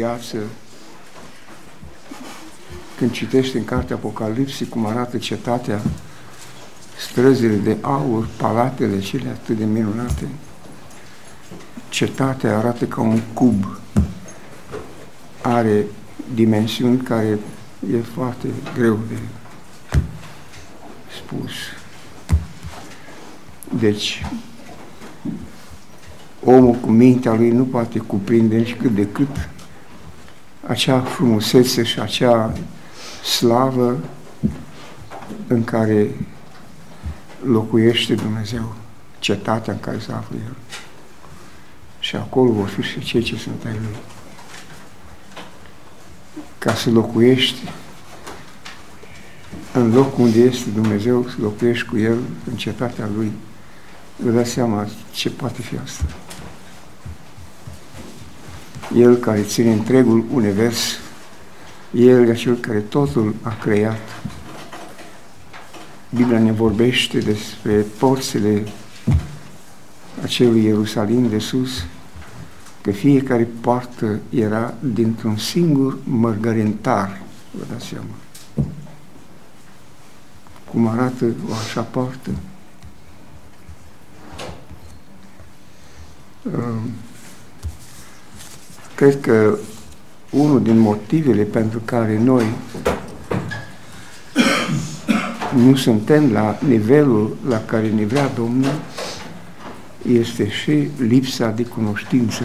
viață, când citești în cartea Apocalipsii cum arată cetatea, străzile de aur, palatele cele atât de minunate, cetatea arată ca un cub, are dimensiuni care e foarte greu de spus. Deci, omul cu mintea lui nu poate cuprinde nici cât de cât acea frumusețe și acea slavă în care locuiește Dumnezeu, cetatea în care se află El. Și acolo vor fi și cei ce sunt ai Lui. Ca să locuiești în locul unde este Dumnezeu, să locuiești cu El, în cetatea Lui, vă dați seama ce poate fi asta. El care ține întregul univers, El e cel care totul a creat. Biblia ne vorbește despre porțile acelui Ierusalim de sus, că fiecare poartă era dintr-un singur mărgărentar, vă dați seama. Cum arată o așa poartă. Um, Cred că unul din motivele pentru care noi nu suntem la nivelul la care ne vrea Domnul este și lipsa de cunoștință.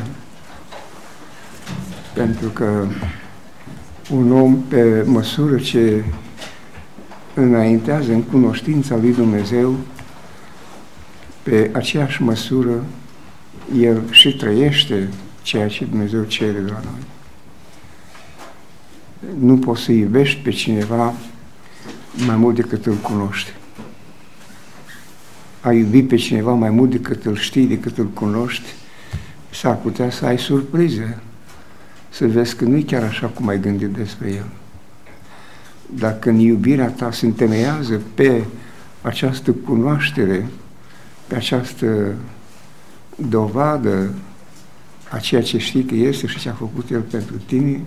Pentru că un om, pe măsură ce înaintează în cunoștința lui Dumnezeu, pe aceeași măsură, el și trăiește ceea ce Dumnezeu cere de la noi. Nu poți să iubești pe cineva mai mult decât îl cunoști. A iubi pe cineva mai mult decât îl știi, decât îl cunoști, s-ar putea să ai surprize, să vezi că nu e chiar așa cum ai gândit despre el. Dacă în iubirea ta se întemeiază pe această cunoaștere, pe această dovadă a ceea ce știi că este și ce a făcut El pentru tine,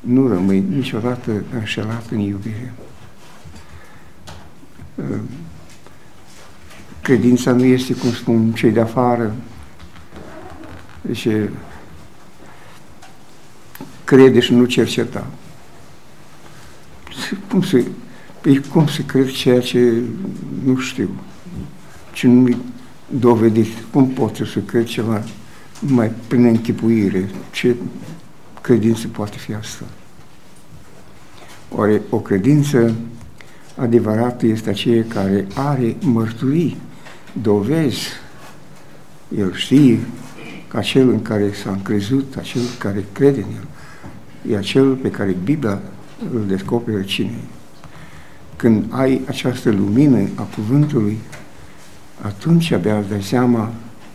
nu rămâi niciodată înșelat în iubire. Uh, credința nu este, cum spun cei de afară, deci crede și nu cerceta. Cum să, păi cum să cred ceea ce nu știu, ce nu-i dovedit? Cum pot să cred ceva mai prin închipuire. Ce credință poate fi asta? Oare o credință adevărată este aceea care are mărturii, dovezi. El știe că acel în care s-a încrezut, acel care crede în el, e acel pe care Biblia îl descoperă cine Când ai această lumină a cuvântului, atunci abia îți dai seama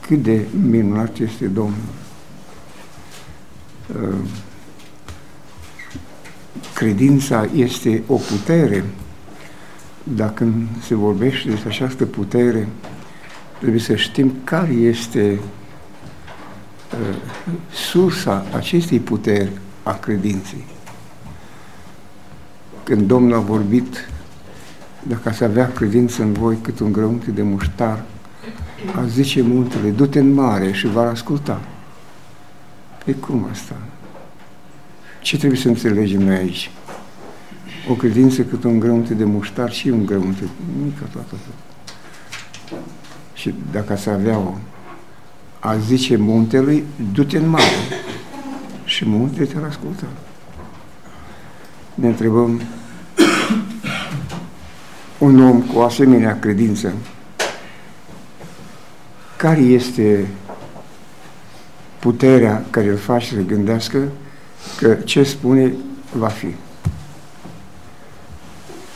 cât de minunat este Domnul. Uh, credința este o putere. Dacă se vorbește despre această putere, trebuie să știm care este uh, sursa acestei puteri a credinței. Când Domnul a vorbit, dacă ați avea credință în voi cât un grăunte de muștar, a zice muntele, du-te în mare și va asculta. Pe cum asta? Ce trebuie să înțelegem noi aici? O credință cât un grăunte de muștar și un grăunte mică toată. Și dacă să avea o, a zice muntelui, du-te în mare. Și muntele te-ar asculta. Ne întrebăm, un om cu asemenea credință, care este puterea care îl face să gândească că ce spune va fi.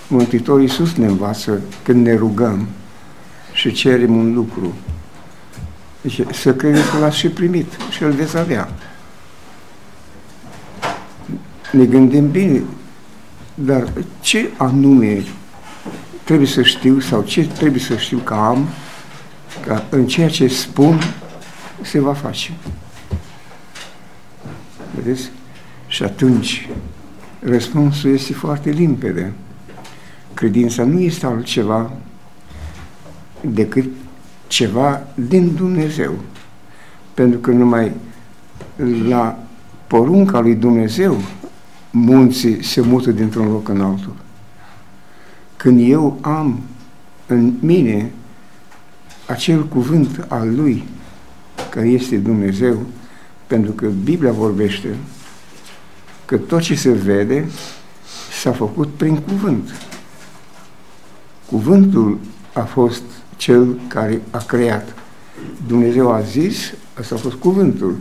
Mântuitorul Iisus ne învață când ne rugăm și cerem un lucru. Deci să credeți că l-ați și primit și îl veți avea. Ne gândim bine, dar ce anume trebuie să știu sau ce trebuie să știu că am că în ceea ce spun se va face. Vedeți? Și atunci răspunsul este foarte limpede. Credința nu este altceva decât ceva din Dumnezeu. Pentru că numai la porunca lui Dumnezeu munții se mută dintr-un loc în altul. Când eu am în mine acel cuvânt al lui, care este Dumnezeu, pentru că Biblia vorbește că tot ce se vede s-a făcut prin cuvânt. Cuvântul a fost cel care a creat. Dumnezeu a zis, asta a fost cuvântul.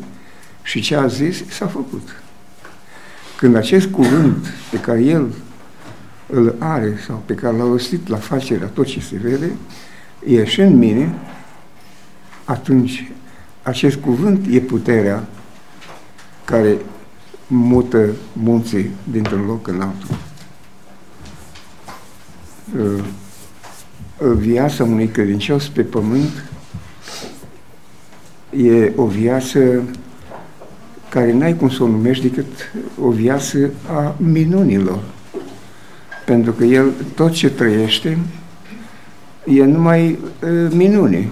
Și ce a zis, s-a făcut. Când acest cuvânt pe care El îl are sau pe care l-a rostit la facerea tot ce se vede, ieși în mine, atunci acest cuvânt e puterea care mută munții dintr-un loc în altul. Uh, viața unui credincios pe pământ e o viață care n-ai cum să o numești decât o viață a minunilor. Pentru că el, tot ce trăiește, e numai uh, minune.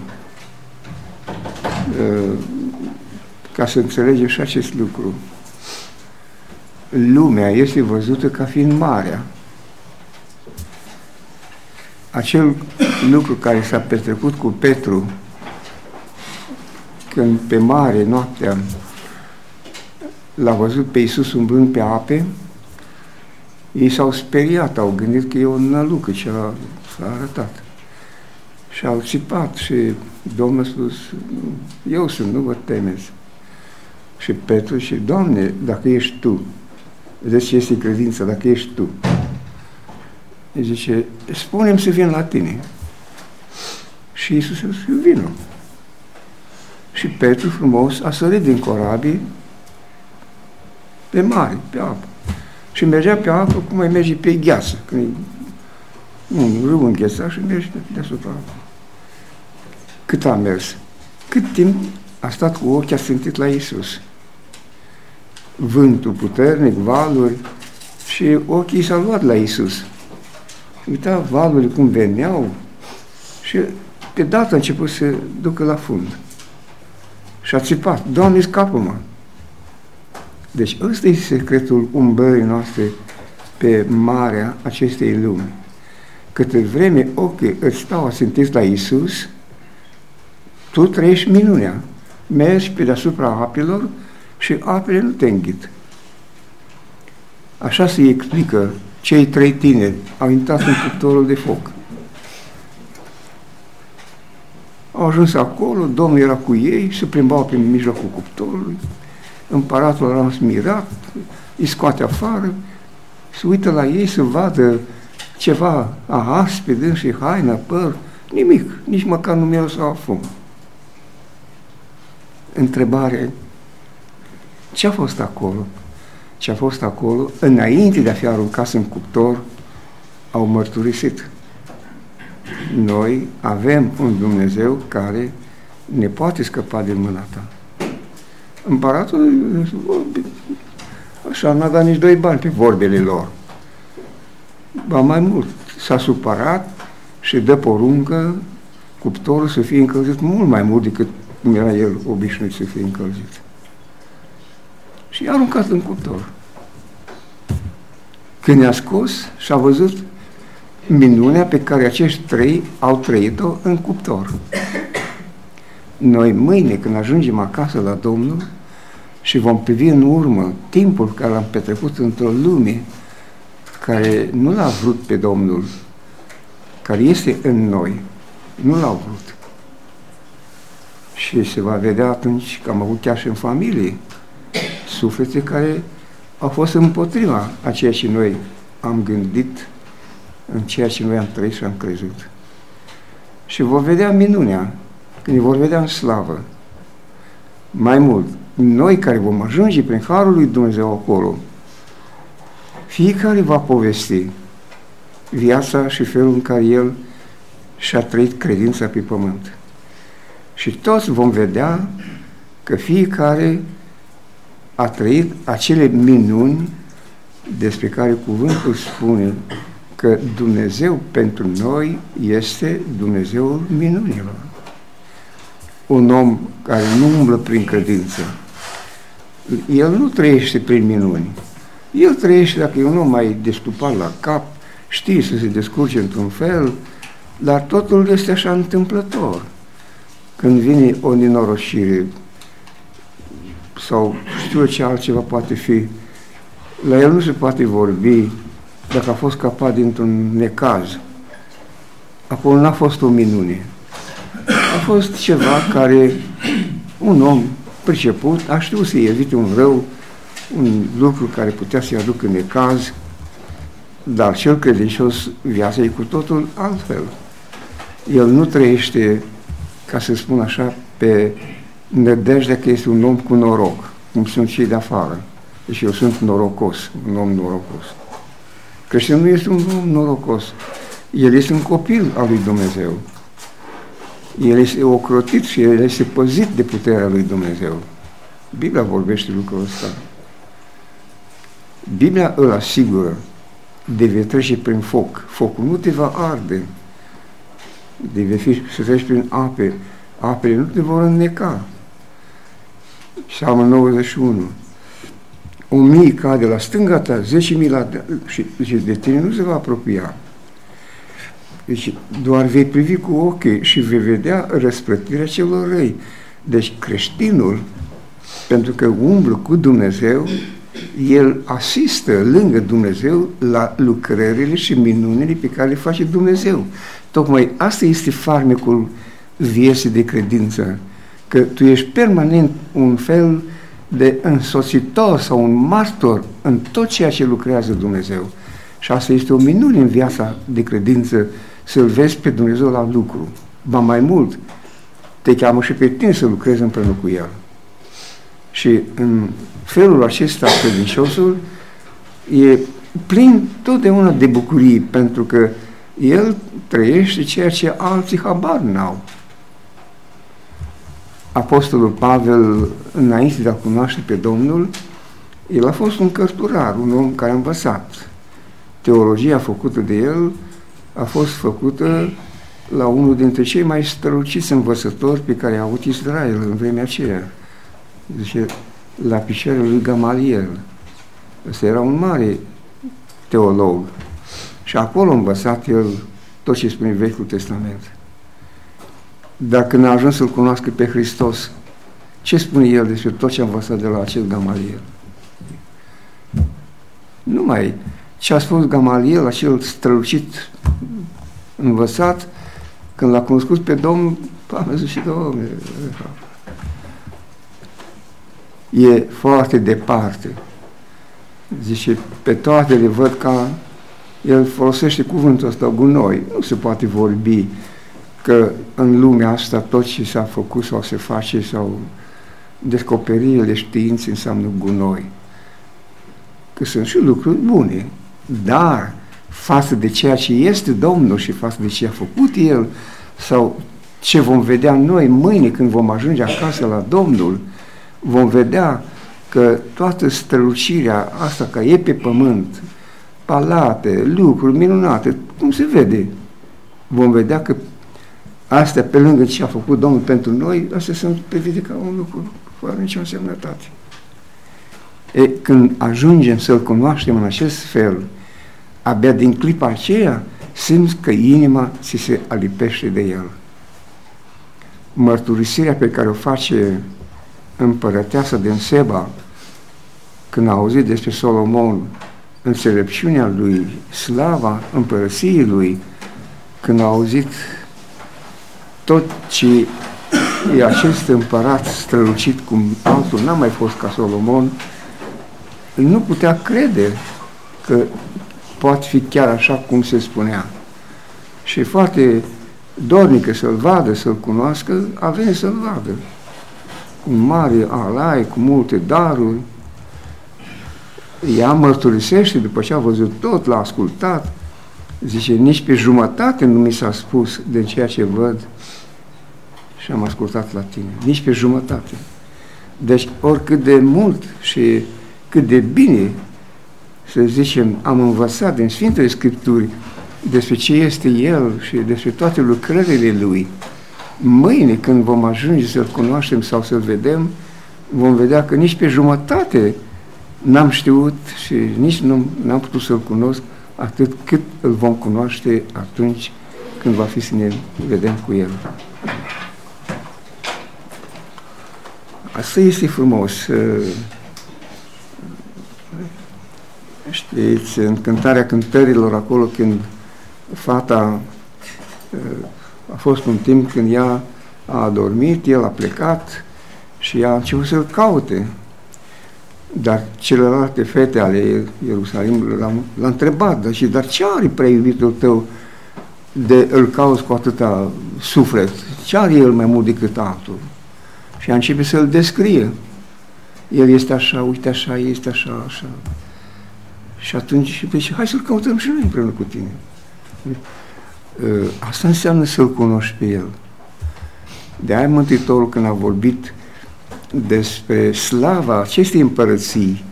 Uh, ca să înțelegem și acest lucru. Lumea este văzută ca fiind marea. Acel lucru care s-a petrecut cu Petru când pe mare, noaptea, l-a văzut pe Iisus umblând pe ape, ei s-au speriat, au gândit că e o nălucă ce a, s-a arătat. Și au țipat și Domnul a spus, eu sunt, nu vă temeți. Și Petru și, Doamne, dacă ești Tu, vedeți ce este credința, dacă ești Tu. Îi zice, spune să vin la tine. Și Iisus a spus, vină. Și Petru frumos a sărit din corabie pe mare, pe apă. Și mergea pe apă cum mai merge pe gheață, când e un râu înghețat și merge deasupra apă. Cât a mers? Cât timp a stat cu ochii asentit la Isus. Vântul puternic, valuri, și ochii s-au luat la Isus. Uita valurile cum veneau și pe dată a început să ducă la fund. Și a țipat, Doamne, scapă-mă! Deci ăsta e secretul umbrării noastre pe marea acestei lumi. Câte vreme ochii îți stau asintiți la Isus, tu trăiești minunea. Mergi pe deasupra apelor și apele nu te înghit. Așa se explică cei trei tineri au intrat în cuptorul de foc. Au ajuns acolo, Domnul era cu ei, se plimbau prin mijlocul cuptorului, împăratul era mirat, îi scoate afară, se uită la ei să vadă ceva a aspid și haină, păr, nimic, nici măcar nu mi-a să afum. Întrebare, ce a fost acolo? Ce a fost acolo, înainte de a fi aruncat în cuptor, au mărturisit. Noi avem un Dumnezeu care ne poate scăpa din mâna ta. Împăratul, așa, n-a dat nici doi bani pe vorbele lor. Ba mai mult, s-a supărat și dă poruncă cuptorul să fie încălzit mult mai mult decât cum era el obișnuit să fie încălzit. Și i-a aruncat în cuptor. Când i-a scos și a văzut minunea pe care acești trei au trăit-o în cuptor. Noi mâine, când ajungem acasă la Domnul și vom privi în urmă timpul care l-am petrecut într-o lume care nu l-a vrut pe Domnul, care este în noi, nu l-au vrut. Și se va vedea atunci că am avut chiar și în familie suflete care au fost împotriva a ceea ce noi am gândit, în ceea ce noi am trăit și am crezut. Și vor vedea minunea când îi vor vedea în slavă. Mai mult, noi care vom ajunge prin Harul lui Dumnezeu acolo, fiecare va povesti viața și felul în care el și-a trăit credința pe pământ. Și toți vom vedea că fiecare a trăit acele minuni despre care cuvântul spune că Dumnezeu pentru noi este Dumnezeul minunilor. Un om care nu umblă prin credință, el nu trăiește prin minuni. El trăiește dacă e un om mai destupat la cap, știe să se descurce într-un fel, dar totul este așa întâmplător. Când vine o nenorocire sau știu ce altceva poate fi, la el nu se poate vorbi dacă a fost capat dintr-un necaz. Acolo n-a fost o minune. A fost ceva care un om priceput a știut să evite un rău, un lucru care putea să-i aducă necaz, dar cel credincios viața e cu totul altfel. El nu trăiește, ca să spun așa, pe nădejdea că este un om cu noroc, cum sunt cei de afară. Deci eu sunt norocos, un om norocos. Creștinul nu este un om norocos. El este un copil al lui Dumnezeu. El este ocrotit și el este păzit de puterea lui Dumnezeu. Biblia vorbește lucrul ăsta. Biblia îl asigură de vei trece prin foc. Focul nu te va arde. De vei fi să treci prin ape. Apele nu te vor înneca. Psalmul 91. O mie cade la stânga ta, zece mii la... și zice, de tine nu se va apropia. Deci doar vei privi cu ochii și vei vedea răsplătirea celor răi. Deci creștinul, pentru că umblă cu Dumnezeu, el asistă lângă Dumnezeu la lucrările și minunile pe care le face Dumnezeu. Tocmai asta este farmecul vieții de credință, că tu ești permanent un fel de însoțitor sau un martor în tot ceea ce lucrează Dumnezeu. Și asta este o minune în viața de credință, să-L vezi pe Dumnezeu la lucru. Ba mai mult, te cheamă și pe tine să lucrezi împreună cu El. Și în felul acesta credinciosul e plin totdeauna de bucurii, pentru că el trăiește ceea ce alții habar n-au. Apostolul Pavel, înainte de a cunoaște pe Domnul, el a fost un cărturar, un om care a învățat. Teologia făcută de el a fost făcută la unul dintre cei mai străluciți învățători pe care a avut Israel în vremea aceea. Zice, la picioarele lui Gamaliel. Ăsta era un mare teolog. Și acolo a învățat el tot ce spune Vechiul Testament. Dar când a ajuns să-L cunoască pe Hristos, ce spune el despre tot ce a învățat de la acel Gamaliel? Numai ce a spus Gamaliel, acel strălucit învățat, când l-a cunoscut pe Domnul, a zis și Domnul, e foarte departe. Zice, pe toate le văd ca el folosește cuvântul ăsta, gunoi. Nu se poate vorbi că în lumea asta tot ce s-a făcut sau se face sau descoperirile științei înseamnă gunoi. Că sunt și lucruri bune, dar față de ceea ce este Domnul și față de ce a făcut El sau ce vom vedea noi mâine când vom ajunge acasă la Domnul, vom vedea că toată strălucirea asta ca e pe pământ, palate, lucruri minunate, cum se vede, vom vedea că astea, pe lângă ce a făcut Domnul pentru noi, astea sunt privite ca un lucru fără nicio însemnătate. E, când ajungem să-L cunoaștem în acest fel, abia din clipa aceea, simți că inima ți se alipește de El. Mărturisirea pe care o face împărăteasă din Seba, când a auzit despre Solomon, înțelepciunea lui, slava împărăției lui, când a auzit tot ce e acest împărat strălucit cum altul n-a mai fost ca Solomon, nu putea crede că poate fi chiar așa cum se spunea. Și foarte dornică să-l vadă, să-l cunoască, a venit să-l vadă un mare alai, cu multe daruri. Ea mărturisește după ce a văzut tot, l-a ascultat, zice, nici pe jumătate nu mi s-a spus de ceea ce văd și am ascultat la tine. Nici pe jumătate. Deci oricât de mult și cât de bine, să zicem, am învățat din Sfintele Scripturi despre ce este El și despre toate lucrările Lui, mâine când vom ajunge să-L cunoaștem sau să-L vedem, vom vedea că nici pe jumătate n-am știut și nici nu am putut să-L cunosc atât cât îl vom cunoaște atunci când va fi să ne vedem cu El. Asta este frumos. Știți, în cântarea cântărilor, acolo când fata a fost un timp când ea a adormit, el a plecat și ea a început să-l caute. Dar celelalte fete ale Ierusalimului l-a întrebat, dar, și, dar ce are prea iubitul tău de îl cauți cu atâta suflet? Ce are el mai mult decât altul? Și a început să-l descrie. El este așa, uite așa, este așa, așa. Și atunci, deci, hai să-l căutăm și noi împreună cu tine. Ă, asta înseamnă să-l cunoști pe el. De aia Mântuitorul când a vorbit despre slava acestei împărății,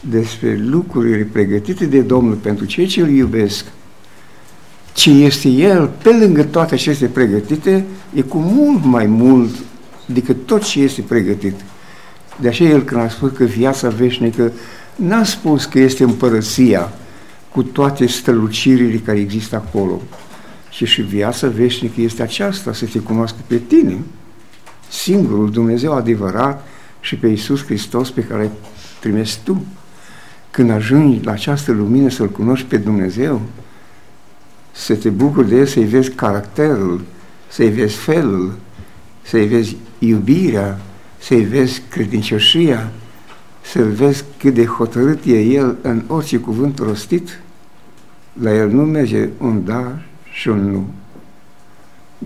despre lucrurile pregătite de Domnul pentru cei ce îl iubesc, ce este El, pe lângă toate aceste pregătite, e cu mult mai mult decât tot ce este pregătit. De aceea El când a spus că viața veșnică n-a spus că este împărăția cu toate strălucirile care există acolo, ci și viața veșnică este aceasta, să te cunoască pe tine, singurul Dumnezeu adevărat și pe Iisus Hristos pe care îl trimis tu. Când ajungi la această lumină să-L cunoști pe Dumnezeu, să te bucuri de El, să-i vezi caracterul, să-i vezi felul, să-i vezi iubirea, să-i vezi credincioșia, să-l vezi cât de hotărât e El în orice cuvânt rostit, la El nu merge un da și un nu.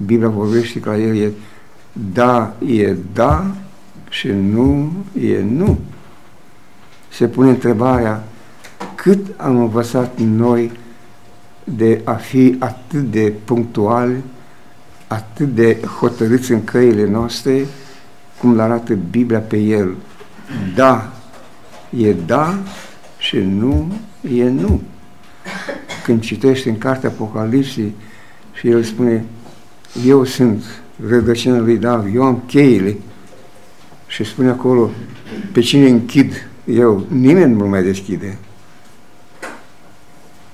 Biblia vorbește că la El e da e da și nu e nu. Se pune întrebarea cât am învățat noi de a fi atât de punctuali, atât de hotărâți în căile noastre, cum le arată Biblia pe el. Da e da și nu e nu. Când citește în cartea Apocalipsii și el spune, eu sunt rădăcina lui David, eu am cheile și spune acolo, pe cine închid eu, nimeni nu mai deschide.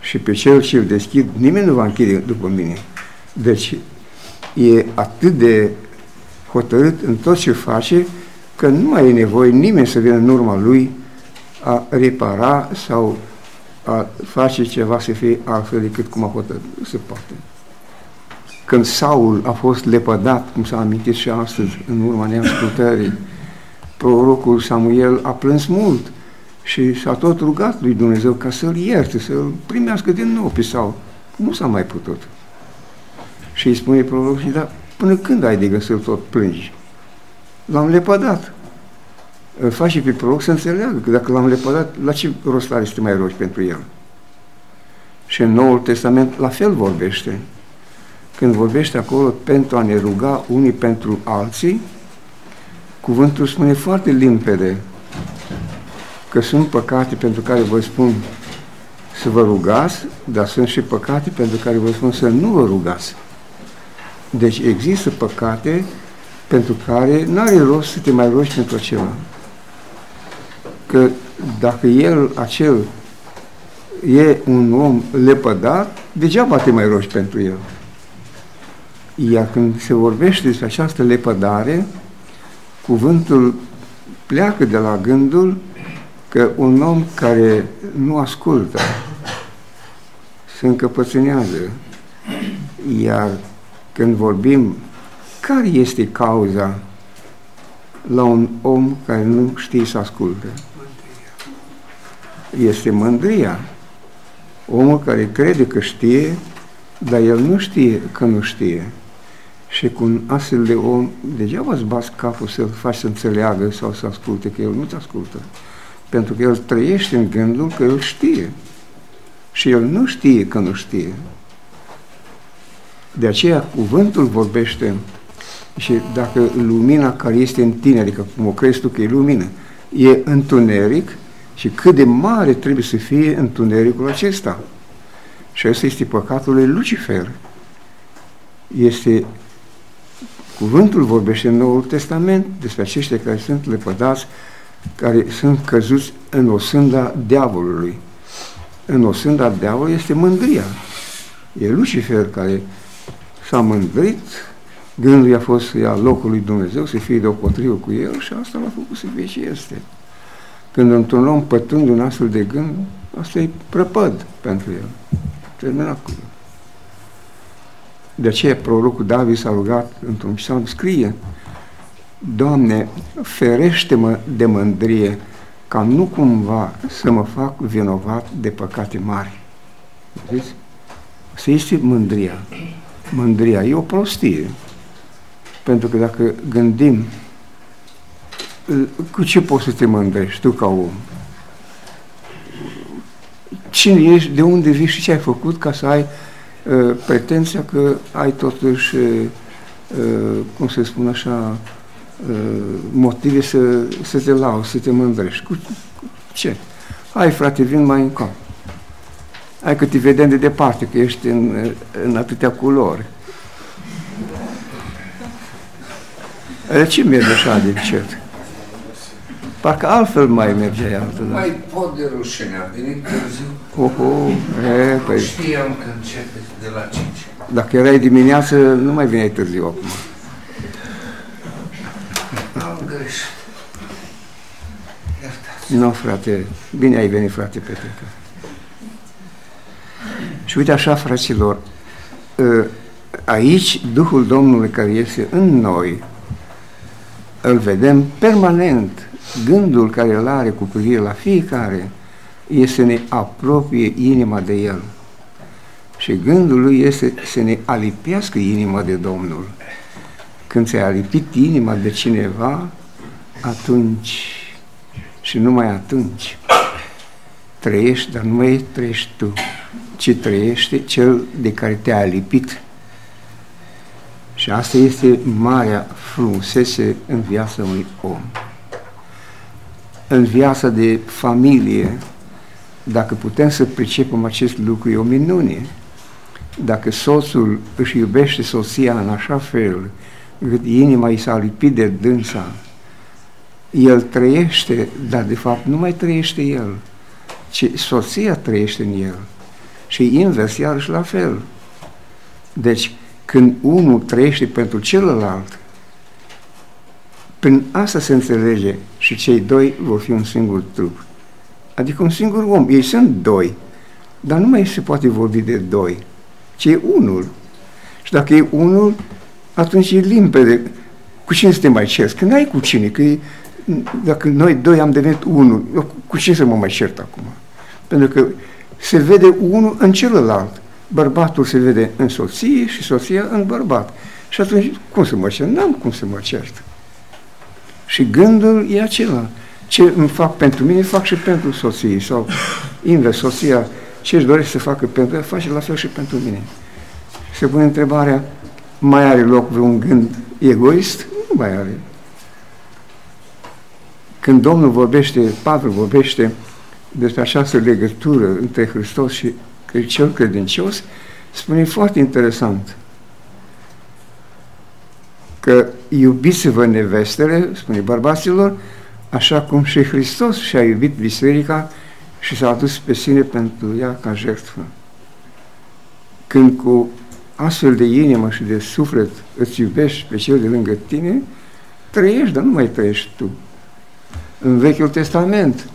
Și pe cel ce îl deschid, nimeni nu va închide după mine. Deci e atât de hotărât în tot ce face, că nu mai e nevoie nimeni să vină în urma lui a repara sau a face ceva să fie altfel decât cum a hotărât să poate când Saul a fost lepădat, cum s-a amintit și astăzi, în urma neascultării, prorocul Samuel a plâns mult și s-a tot rugat lui Dumnezeu ca să-l ierte, să-l primească din nou pe Saul. Nu s-a mai putut. Și îi spune prorocul, dar până când ai de gând să-l tot plângi? L-am lepădat. Îl face pe proroc să înțeleagă că dacă l-am lepădat, la ce rost are să te mai rogi pentru el? Și în Noul Testament la fel vorbește când vorbește acolo pentru a ne ruga unii pentru alții, cuvântul spune foarte limpede că sunt păcate pentru care vă spun să vă rugați, dar sunt și păcate pentru care vă spun să nu vă rugați. Deci există păcate pentru care nu are rost să te mai rogi pentru acela. Că dacă el, acel, e un om lepădat, degeaba te mai rogi pentru el. Iar când se vorbește despre această lepădare, cuvântul pleacă de la gândul că un om care nu ascultă se încăpățânează. Iar când vorbim, care este cauza la un om care nu știe să asculte? Este mândria. Omul care crede că știe, dar el nu știe că nu știe. Și cu un astfel de om, degeaba îți bați capul să-l faci să înțeleagă sau să asculte, că el nu-ți ascultă. Pentru că el trăiește în gândul că el știe. Și el nu știe că nu știe. De aceea cuvântul vorbește Și dacă lumina care este în tine, adică cum o crezi tu că e lumină, e întuneric și cât de mare trebuie să fie întunericul acesta. Și ăsta este păcatul lui Lucifer. Este Cuvântul vorbește în Noul Testament despre aceștia care sunt lepădați, care sunt căzuți în osânda diavolului. În osânda diavolului este mândria. E Lucifer care s-a mândrit, gândul a fost să ia locul lui Dumnezeu, să fie deopotrivă cu el și asta l-a făcut să fie și este. Când într-un om pătând un astfel de gând, asta e prăpăd pentru el. Terminat cu el. De aceea prorocul David s-a rugat într-un psalm, scrie, Doamne, ferește-mă de mândrie, ca nu cumva să mă fac vinovat de păcate mari. Vedeți? Să este mândria. Mândria e o prostie. Pentru că dacă gândim cu ce poți să te mândrești tu ca om? Cine ești, de unde vii și ce ai făcut ca să ai uh, pretenția că ai totuși, uh, uh, cum se spune așa, uh, motive să, să te lau, să te mândrești. Cu, cu ce? Hai frate, vin mai încolo. Hai că te vedem de departe, că ești în, în atâtea culori. De ce merge așa de încet? Parcă altfel mai merge altă Nu mai pot de rușine, a venit târziu. Oho, e, păi, Știam că începe de la 5. dacă erai dimineață, nu mai veneai târziu acum. Am greșit. Iertați. Nu, frate, bine ai venit, frate Petre. Și uite așa, fraților, ă, aici Duhul Domnului care este în noi, îl vedem permanent. Gândul care îl are cu privire la fiecare este să ne apropie inima de El. Și gândul lui este să ne alipească inima de Domnul. Când ți-ai alipit inima de cineva, atunci și numai atunci trăiești, dar nu mai trăiești tu, ci trăiește cel de care te-a lipit. Și asta este marea frumusețe în viața unui om. În viața de familie, dacă putem să pricepem acest lucru, e o minune. Dacă soțul își iubește soția în așa fel, încât inima i s-a lipit de dânsa, el trăiește, dar de fapt nu mai trăiește el, ci soția trăiește în el. Și invers, iarăși la fel. Deci, când unul trăiește pentru celălalt, prin asta se înțelege și cei doi vor fi un singur trup. Adică un singur om. Ei sunt doi, dar nu mai se poate vorbi de doi, ci e unul. Și dacă e unul, atunci e limpede. Cu cine să te mai cerți? Că n-ai cu cine, că e, dacă noi doi am devenit unul, eu cu cine să mă mai cert acum? Pentru că se vede unul în celălalt. Bărbatul se vede în soție și soția în bărbat. Și atunci, cum să mă cert? N-am cum să mă cert. Și gândul e acela. Ce îmi fac pentru mine, fac și pentru soție. Sau invers, soția, ce își dorește să facă pentru ea, face la fel și pentru mine. Se pune întrebarea, mai are loc vreun gând egoist? Nu mai are. Când Domnul vorbește, Pavel vorbește despre această legătură între Hristos și cel credincios, spune foarte interesant că iubiți-vă nevestele, spune bărbaților, așa cum și Hristos și-a iubit biserica și s-a adus pe sine pentru ea ca jertfă. Când cu astfel de inimă și de suflet îți iubești pe cel de lângă tine, trăiești, dar nu mai trăiești tu. În Vechiul Testament,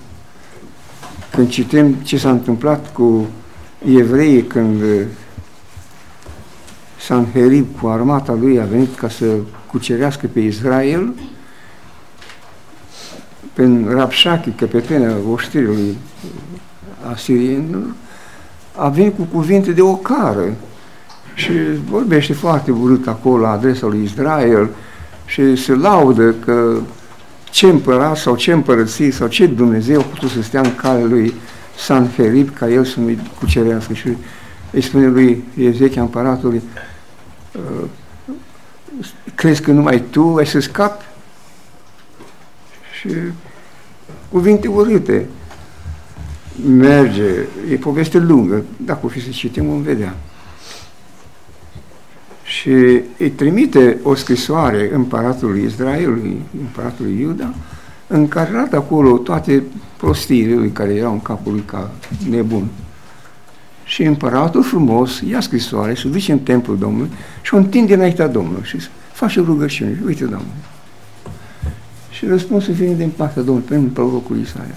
când citim ce s-a întâmplat cu evreii când Sanherib cu armata lui a venit ca să cucerească pe Israel, prin Rapșachi, căpetenea oștirilor asirienilor, a venit cu cuvinte de ocară și vorbește foarte urât acolo la adresa lui Israel și se laudă că ce împărat sau ce împărăție sau ce Dumnezeu a putut să stea în calea lui Sanherib ca el să nu-i cucerească și îi spune lui Ezechia împăratului crezi că numai tu ai să scapi? Și cuvinte urâte. Merge, e poveste lungă, dacă o fi să citim, vom vedea. Și îi trimite o scrisoare împăratului Israelului, împăratului Iuda, în care arată acolo toate prostiile lui care erau în capul lui ca nebun. Și împăratul frumos ia scrisoare și duce în templul Domnului și o întinde înaintea Domnului și face rugăciune. Uite, Domnule. Și răspunsul vine din partea Domnului prin prorocul Isaia.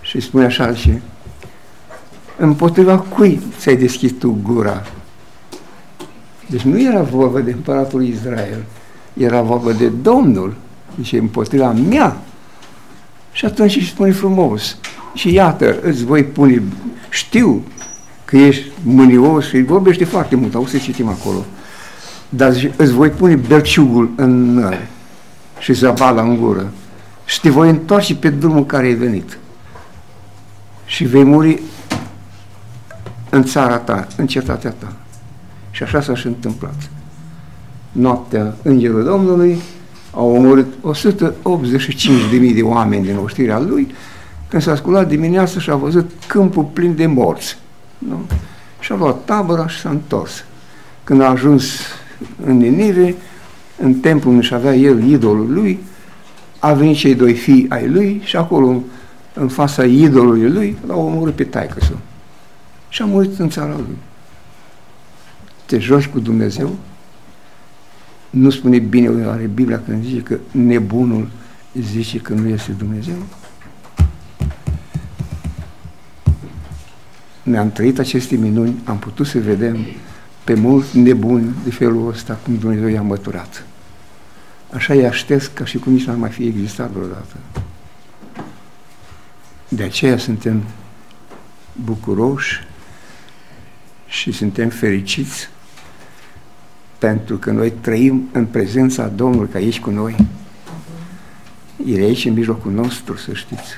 Și spune așa și împotriva cui ți-ai deschis tu gura? Deci nu era vorba de împăratul Israel, era vorba de Domnul, deci împotriva mea. Și atunci își spune frumos, și iată, îți voi pune, știu că ești mânios și vorbește foarte mult, o să citim acolo, dar îți voi pune belciugul în nări și zavala în gură și te voi întoarce pe drumul care ai venit și vei muri în țara ta, în cetatea ta. Și așa s-a și întâmplat. Noaptea Îngerul Domnului au omorât 185.000 de oameni din oștirea lui, când s-a sculat dimineața și a văzut câmpul plin de morți. Nu? Și a luat tabăra și s-a întors. Când a ajuns în Ninive, în templul unde și avea el idolul lui, a venit cei doi fii ai lui și acolo, în fața idolului lui, l-au omorât pe taică -său. Și a murit în țara lui. Te joci cu Dumnezeu? Nu spune bine are Biblia când zice că nebunul zice că nu este Dumnezeu? Ne-am trăit aceste minuni, am putut să vedem pe mulți nebuni de felul ăsta cum Dumnezeu i-a măturat. Așa îi aștept ca și cum nici n-ar mai fi existat vreodată. De aceea suntem bucuroși și suntem fericiți pentru că noi trăim în prezența Domnului, că ești cu noi. El e aici în mijlocul nostru, să știți.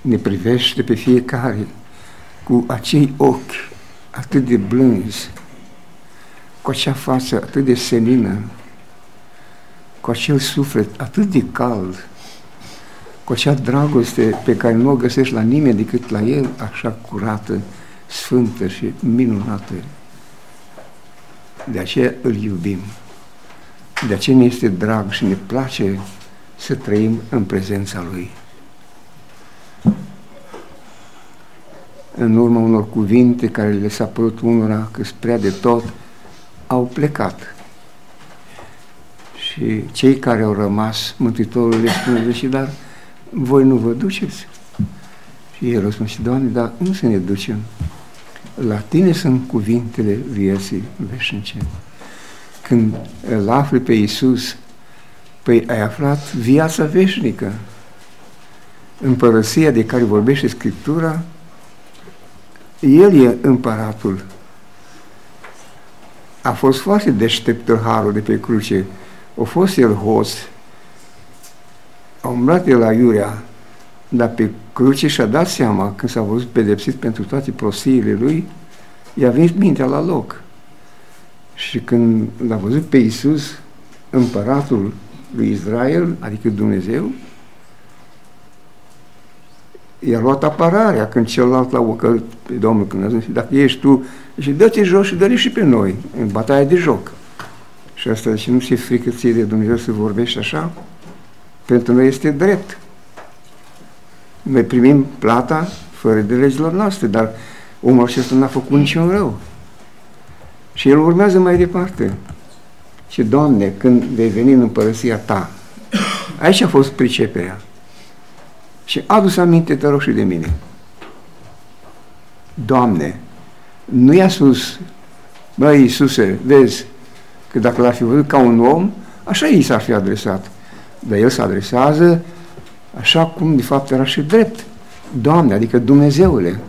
Ne privește pe fiecare cu acei ochi atât de blânzi, cu acea față atât de senină, cu acel suflet atât de cald, cu acea dragoste pe care nu o găsești la nimeni decât la El, așa curată, sfântă și minunată. De aceea îl iubim. De aceea ne este drag și ne place să trăim în prezența Lui. În urma unor cuvinte care le s-a părut unora că prea de tot, au plecat. Și cei care au rămas, Mântuitorul le spune, și dar voi nu vă duceți? Și el răspunde, și Doamne, dar nu să ne ducem? La tine sunt cuvintele vieții veșnice. Când îl afli pe Iisus, păi ai aflat viața veșnică. Împărăția de care vorbește Scriptura, El e împăratul. A fost foarte deștept harul de pe cruce. A fost el hoț. A umblat el la iurea, dar pe cruce și-a dat seama, când s-a văzut pedepsit pentru toate prostiile lui, i-a venit mintea la loc. Și când l-a văzut pe Iisus, împăratul lui Israel, adică Dumnezeu, i-a luat apărarea când celălalt l-a ocălit pe Domnul când a zis, dacă ești tu, și dă-te jos și dă și pe noi, în bataia de joc. Și asta și nu se frică ție de Dumnezeu să vorbești așa? Pentru noi este drept. Noi primim plata fără de legilor noastre, dar omul acesta n-a făcut niciun rău. Și el urmează mai departe. Și, Doamne, când vei veni în împărăția Ta, aici a fost priceperea. Și adu-ți aminte, te rog, și de mine. Doamne, nu i-a spus, băi, Iisuse, vezi, că dacă l-ar fi văzut ca un om, așa i s-ar fi adresat. Dar el se adresează așa cum de fapt era și drept. Doamne, adică Dumnezeule,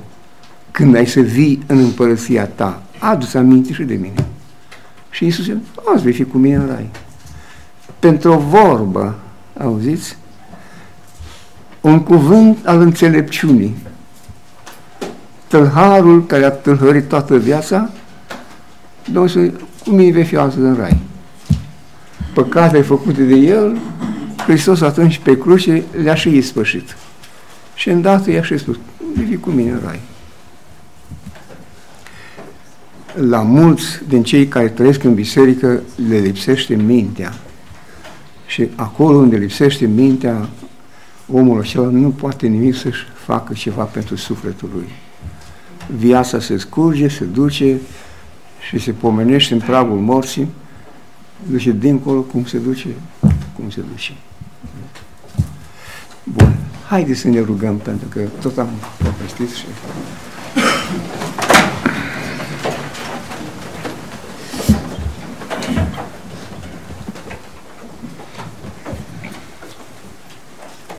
când ai să vii în împărăția ta, adu-ți aminte și de mine. Și Iisus zice, azi vei fi cu mine în rai. Pentru o vorbă, auziți? Un cuvânt al înțelepciunii. Tâlharul care a tâlhărit toată viața, Domnul spune, cu mine vei fi azi în rai. păcatele făcute de el, Hristos atunci pe cruce le-a și ispășit. Și îndată i-a și spus, vii cu mine în rai. La mulți din cei care trăiesc în biserică le lipsește mintea. Și acolo unde lipsește mintea, omul acela nu poate nimic să-și facă ceva pentru sufletul lui. Viața se scurge, se duce și se pomenește în pragul morții, duce dincolo cum se duce, cum se duce. Bun. Haideți să ne rugăm, pentru că tot am povestit și